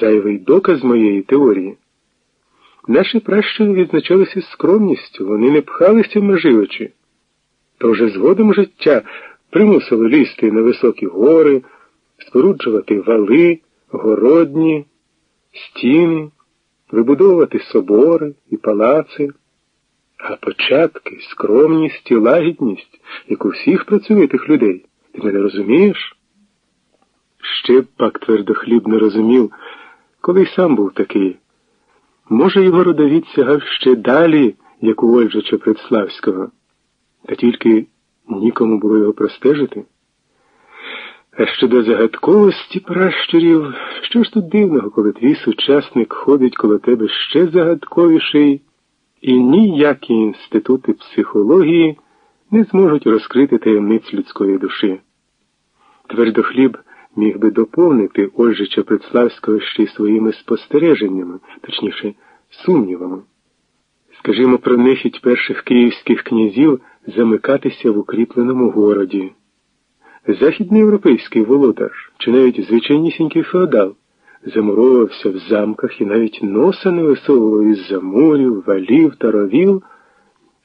зайвий доказ моєї теорії. Наші пращури відзначалися скромністю, вони не пхалися в меживичі. То вже згодом життя примусило лізти на високі гори, споруджувати вали, городні, стіни, вибудовувати собори і палаци, а початки, скромність і лагідність, як у всіх працьовитих людей. Ти мене розумієш? Ще б пак твердохліб не розумів, коли й сам був такий. Може, його родовід сягав ще далі, як у Ольжича Предславського, та тільки нікому було його простежити. А щодо загадковості пращурів, що ж тут дивного, коли твій сучасник ходить коло тебе ще загадковіший, і ніякі інститути психології не зможуть розкрити таємниць людської душі. Твердохліб міг би доповнити Ольжича Предславського ще й своїми спостереженнями, точніше, сумнівами. Скажімо, про нефіть перших київських князів замикатися в укріпленому городі. Західноєвропейський володар, чи навіть звичайнісінький феодал, замуровувався в замках і навіть носа не висовував із за морів, валів та ровів,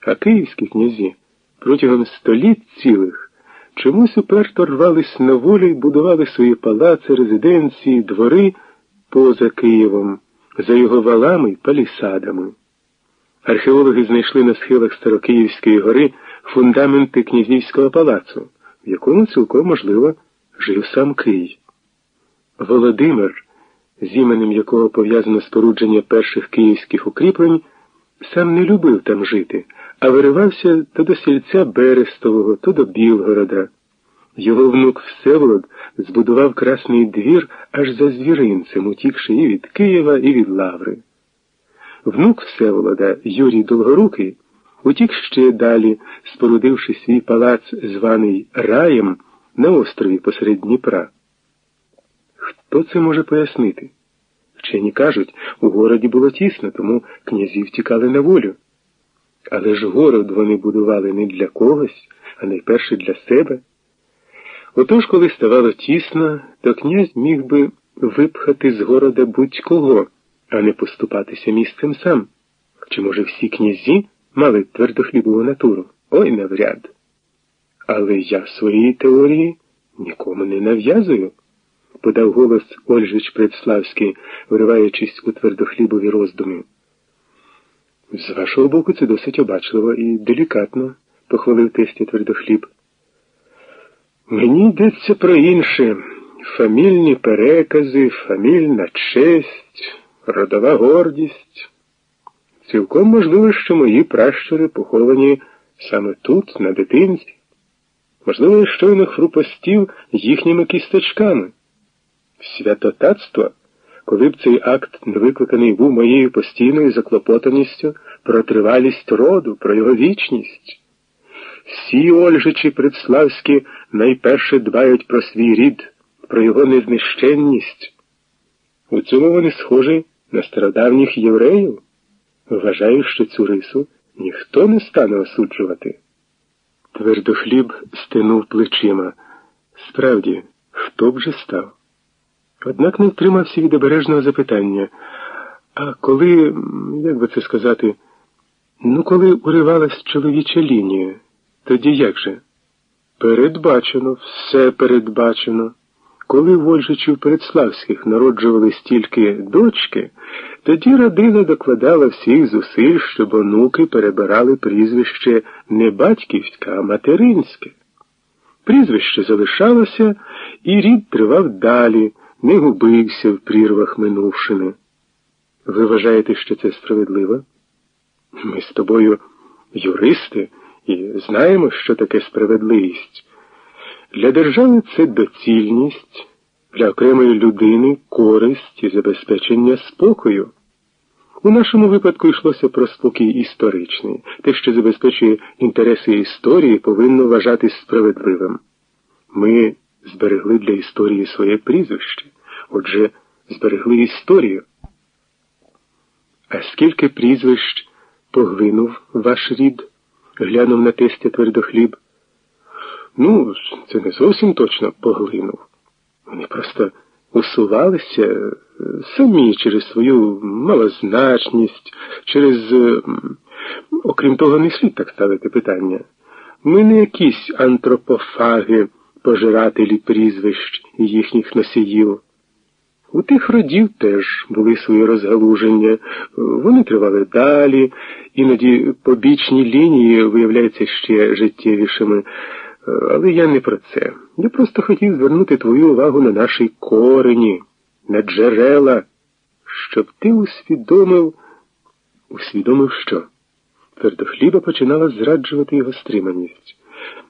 а київські князі протягом століть цілих чомусь уперто рвались на волю і будували свої палаци, резиденції, двори поза Києвом, за його валами й палісадами. Археологи знайшли на схилах Старокиївської гори фундаменти князівського палацу, в якому цілком можливо жив сам Київ. Володимир, з іменем якого пов'язано спорудження перших київських укріплень, сам не любив там жити, а виривався то до сільця Берестового, то до Білгорода. Його внук Всеволод збудував красний двір аж за звіринцем, утікши і від Києва, і від Лаври. Внук Всеволода, Юрій Долгорукий, утік ще далі, спорудивши свій палац, званий Раєм, на острові посеред Дніпра. Хто це може пояснити? Вчені кажуть, у городі було тісно, тому князі втікали на волю. Але ж город вони будували не для когось, а найперше для себе. Отож, коли ставало тісно, то князь міг би випхати з города будь-кого, а не поступатися місцем сам. Чи, може, всі князі мали твердохлібову натуру? Ой навряд. Але я своїй теорії нікому не нав'язую, подав голос Ольжич Предславський, вириваючись у твердохлібові роздуми. З вашого боку, це досить обачливо і делікатно, похвалив тестя твердохліб. Мені йдеться про інше фамільні перекази, фамільна честь, родова гордість. Цілком можливо, що мої пращури поховані саме тут, на дитинці. Можливо, я щойно хрупостів їхніми кісточками. Святотатство, коли б цей акт не викликаний був моєю постійною заклопотаністю про тривалість роду, про його вічність. Всі Ольжичі предславські найперше дбають про свій рід, про його незнищенність. У цьому вони схожі на стародавніх євреїв. Вважаю, що цю рису ніхто не стане осуджувати. Твердохліб стинув плечима. Справді, хто б же став? Однак не втримався від обережного запитання. А коли, як би це сказати, ну, коли уривалась чоловіча лінія, тоді як же? Передбачено, все передбачено. Коли в Ольжичів Передславських народжували стільки дочки, тоді родина докладала всіх зусиль, щоб онуки перебирали прізвище не батьківське, а материнське. Прізвище залишалося, і рід тривав далі, не губився в прірвах минувшини. Ви вважаєте, що це справедливо? Ми з тобою юристи і знаємо, що таке справедливість. Для держави це доцільність, для окремої людини користь і забезпечення спокою. У нашому випадку йшлося про спокій історичний. Те, що забезпечує інтереси історії, повинно вважатись справедливим. Ми зберегли для історії своє прізвище, отже, зберегли історію. А скільки прізвищ поглинув ваш рід? глянув на тестя твердохліб. Ну, це не зовсім точно поглинув. Вони просто усувалися, самі через свою малозначність, через, окрім того, не слід так ставити питання. Ми не якісь антропофаги, пожирателі прізвищ їхніх носіїв. У тих родів теж були свої розгалуження, вони тривали далі, іноді побічні лінії виявляються ще життєвішими. Але я не про це. Я просто хотів звернути твою увагу на наші корені, на джерела, щоб ти усвідомив, усвідомив що? Твердохліба починала зраджувати його стриманість.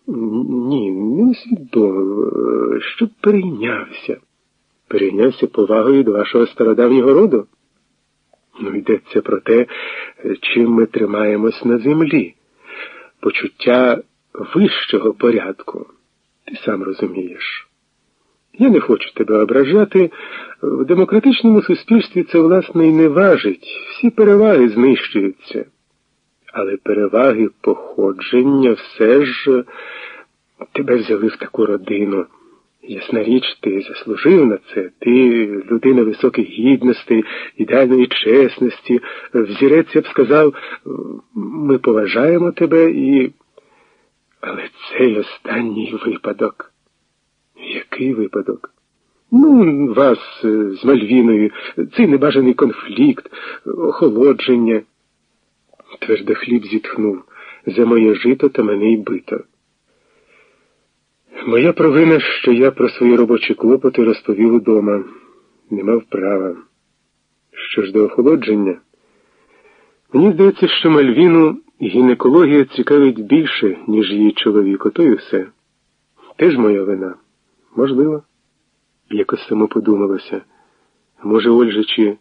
Ні, не усвідомив, щоб перейнявся. Перейнявся повагою до вашого стародавнього роду. Ну, йдеться про те, чим ми тримаємось на землі. Почуття вищого порядку. Ти сам розумієш. Я не хочу тебе ображати. В демократичному суспільстві це, власне, і не важить. Всі переваги знищуються. Але переваги походження все ж тебе взяли в таку родину. Ясна річ, ти заслужив на це. Ти людина високих гідностей, ідеальної чесності. Взірець я б сказав, ми поважаємо тебе і. Але цей останній випадок. Який випадок? Ну, вас з Мальвіною, цей небажаний конфлікт, охолодження. Твердохліб зітхнув за моє жито та мене й бито. Моя провина, що я про свої робочі клопоти розповів удома, не мав права. Що ж до охолодження, мені здається, що Мальвіну гінекологія цікавить більше, ніж її чоловік, ото й усе. Теж моя вина. Можливо. Якось само подумалося. Може, Ольжичі